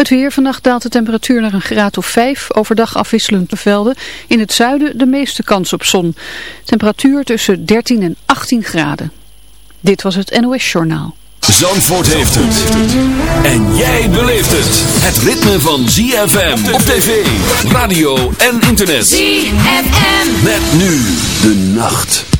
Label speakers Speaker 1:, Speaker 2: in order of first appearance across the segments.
Speaker 1: Het weer, vannacht daalt de temperatuur naar een graad of 5. Overdag afwisselend de velden. In het zuiden de meeste kans op zon. Temperatuur tussen 13 en 18 graden. Dit was het NOS Journaal.
Speaker 2: Zandvoort heeft het. En jij beleeft het. Het ritme van ZFM op tv, radio en internet.
Speaker 3: ZFM.
Speaker 2: Met nu de nacht.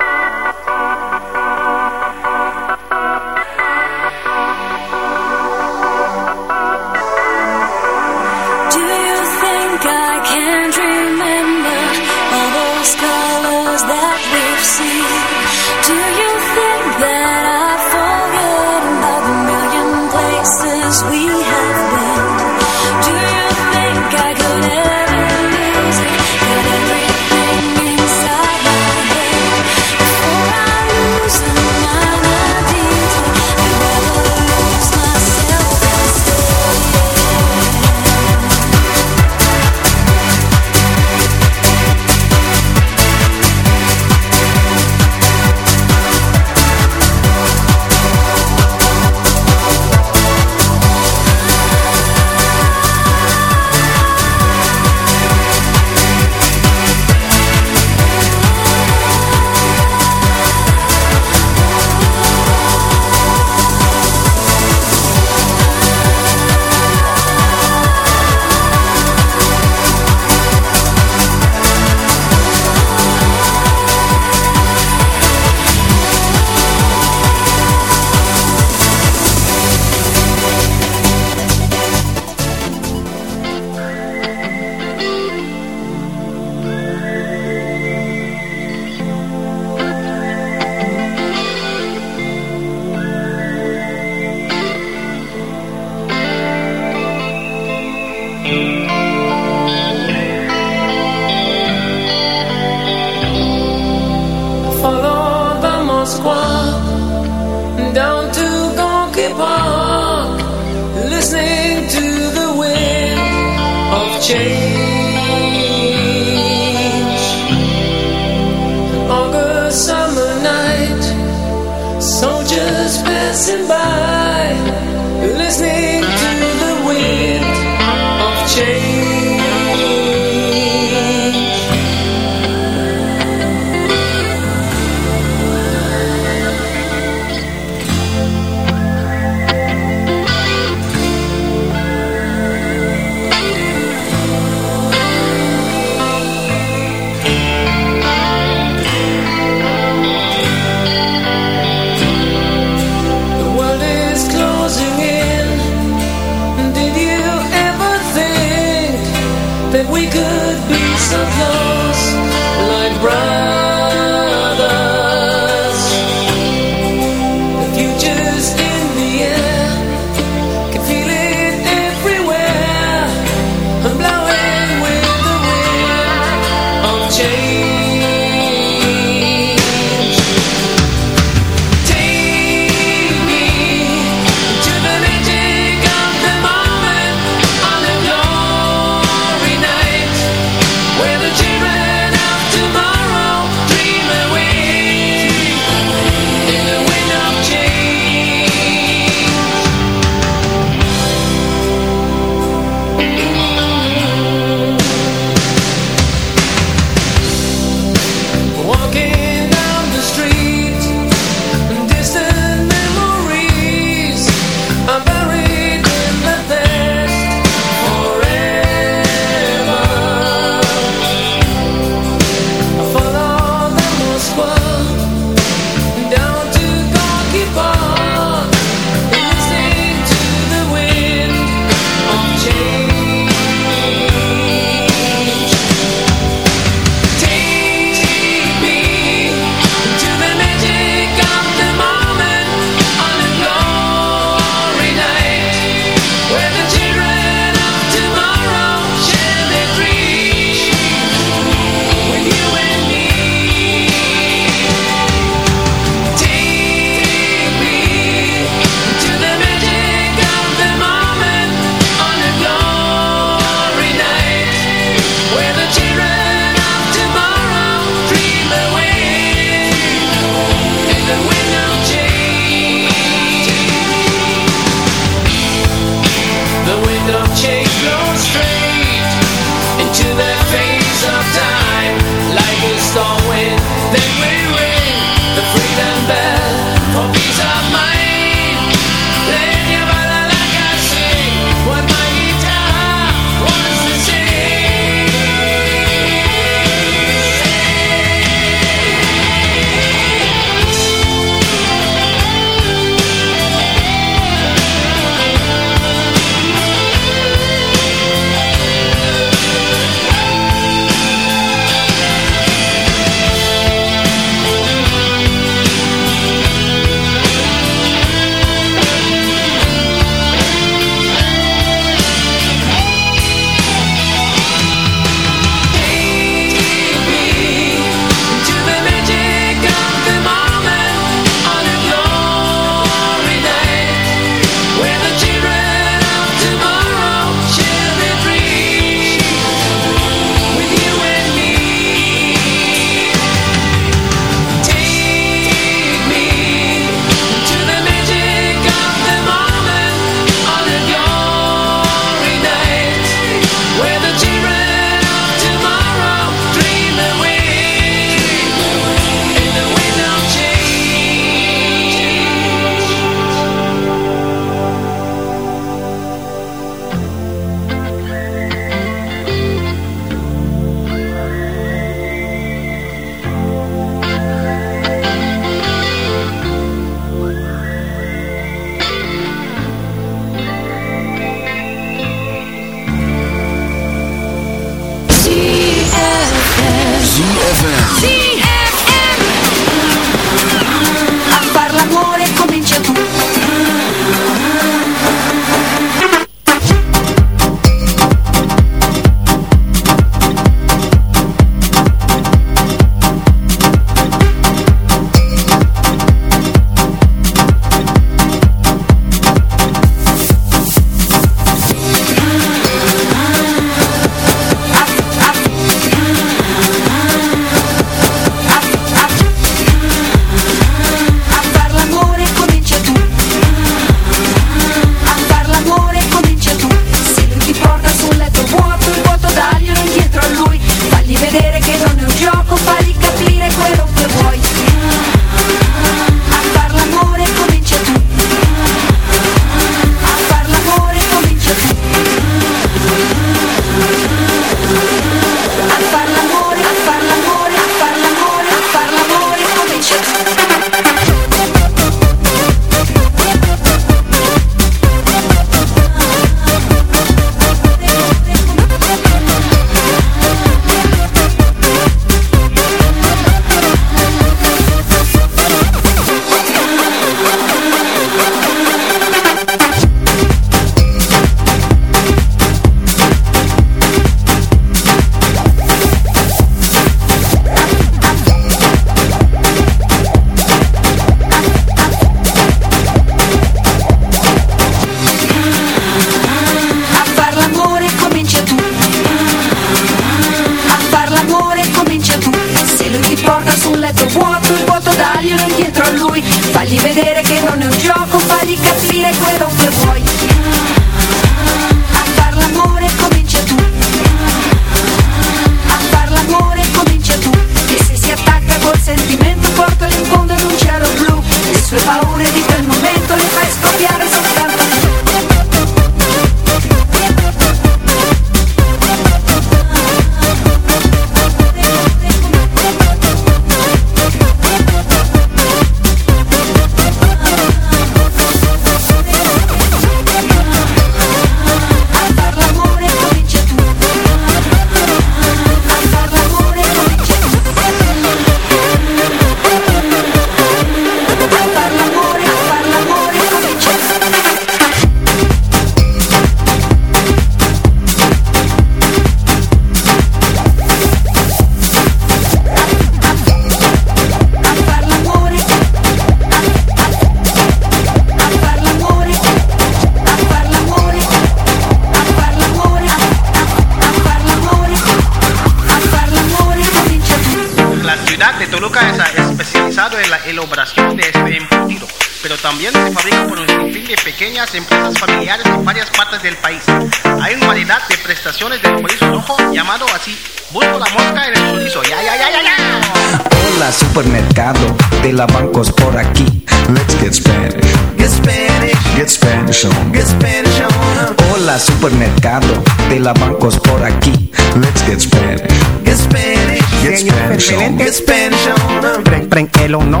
Speaker 4: supermercado de la bancos por aquí.
Speaker 5: Let's get Spanish.
Speaker 4: Get Spanish.
Speaker 5: Get Spanish on.
Speaker 4: Get Spanish on.
Speaker 6: Preng, preng, el o no.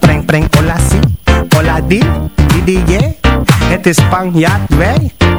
Speaker 6: Preng, preng, hola si. Hola di, di, di, yeah. Het is Spanjaard, wij.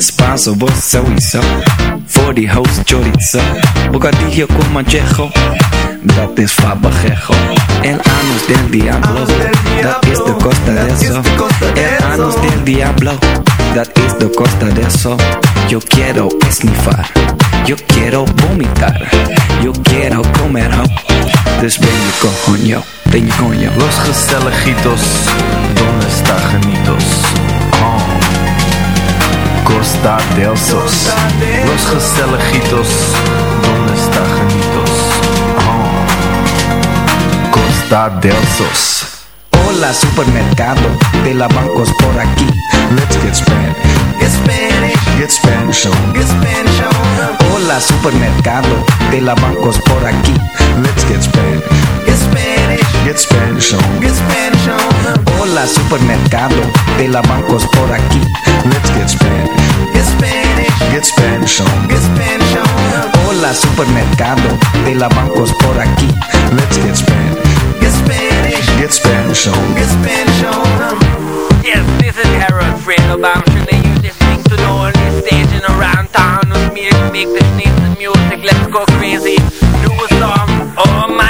Speaker 4: Spanso, vos sowieso. Voor die host chorizo. Bocadillo con manchejo. Dat is fabajejo. El anus del diablo. Dat is de costa de eso. El anus del diablo. Dat is de costa de eso. Yo quiero esnifar. Yo quiero vomitar. Yo quiero comer ho. Dus ben je coño. Ben je coño.
Speaker 7: Los Gestelejitos, ¿dónde está Janitos? Costa del Sos. Los Gestelejitos, ¿dónde está Janitos? Oh. Costa del Sos.
Speaker 4: Hola supermercado de la bancos por aquí.
Speaker 5: Let's get Spanish.
Speaker 4: Get Spanish.
Speaker 5: Get Spanish on.
Speaker 4: Get Spanish on. Hola supermercado de la bancos por aquí.
Speaker 5: Let's get Spanish.
Speaker 4: Get Spanish.
Speaker 5: Get Spanish on.
Speaker 4: Get Spanish on. Hola supermercado de la bancos por aquí.
Speaker 5: Let's get Spanish.
Speaker 4: Get Spanish.
Speaker 5: Get Spanish on.
Speaker 4: Get Spanish on. Hola supermercado de la bancos por aquí.
Speaker 5: Let's get Spanish.
Speaker 4: Get Spanish.
Speaker 5: Get Spanish on.
Speaker 4: Get Spanish on.
Speaker 8: Yes, this is Harold Fredo. I'm sure that you listening to the only station around town with me to make this nice music. Let's go crazy. Do a song. Oh my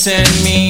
Speaker 9: send me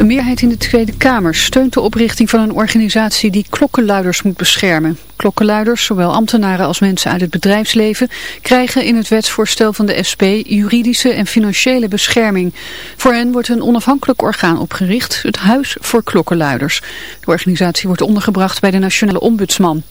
Speaker 1: Een meerheid in de Tweede Kamer steunt de oprichting van een organisatie die klokkenluiders moet beschermen. Klokkenluiders, zowel ambtenaren als mensen uit het bedrijfsleven, krijgen in het wetsvoorstel van de SP juridische en financiële bescherming. Voor hen wordt een onafhankelijk orgaan opgericht, het Huis voor Klokkenluiders. De organisatie wordt ondergebracht bij de Nationale Ombudsman.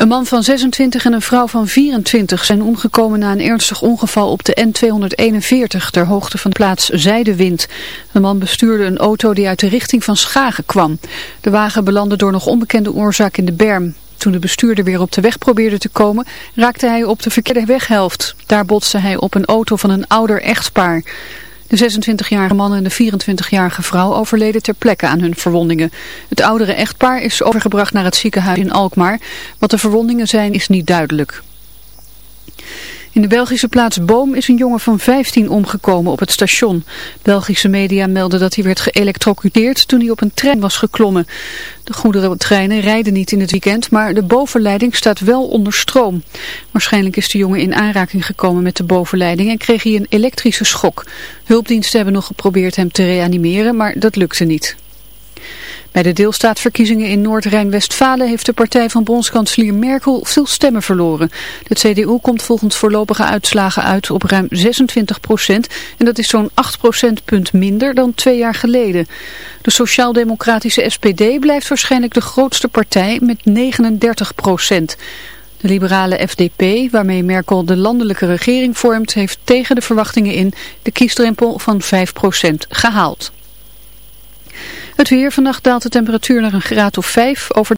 Speaker 1: Een man van 26 en een vrouw van 24 zijn omgekomen na een ernstig ongeval op de N241 ter hoogte van plaats Zijdewind. De man bestuurde een auto die uit de richting van Schagen kwam. De wagen belandde door nog onbekende oorzaak in de berm. Toen de bestuurder weer op de weg probeerde te komen, raakte hij op de verkeerde weghelft. Daar botste hij op een auto van een ouder echtpaar. De 26-jarige man en de 24-jarige vrouw overleden ter plekke aan hun verwondingen. Het oudere echtpaar is overgebracht naar het ziekenhuis in Alkmaar. Wat de verwondingen zijn is niet duidelijk. In de Belgische plaats Boom is een jongen van 15 omgekomen op het station. Belgische media melden dat hij werd geëlectrocuteerd toen hij op een trein was geklommen. De goederentreinen rijden niet in het weekend, maar de bovenleiding staat wel onder stroom. Waarschijnlijk is de jongen in aanraking gekomen met de bovenleiding en kreeg hij een elektrische schok. Hulpdiensten hebben nog geprobeerd hem te reanimeren, maar dat lukte niet. Bij de deelstaatverkiezingen in Noord-Rijn-Westfalen heeft de partij van bondskanselier Merkel veel stemmen verloren. De CDU komt volgens voorlopige uitslagen uit op ruim 26 procent en dat is zo'n 8 procentpunt minder dan twee jaar geleden. De sociaal-democratische SPD blijft waarschijnlijk de grootste partij met 39 procent. De liberale FDP, waarmee Merkel de landelijke regering vormt, heeft tegen de verwachtingen in de kiesdrempel van 5 procent gehaald. Het weer. Vannacht daalt de temperatuur naar een graad of 5 over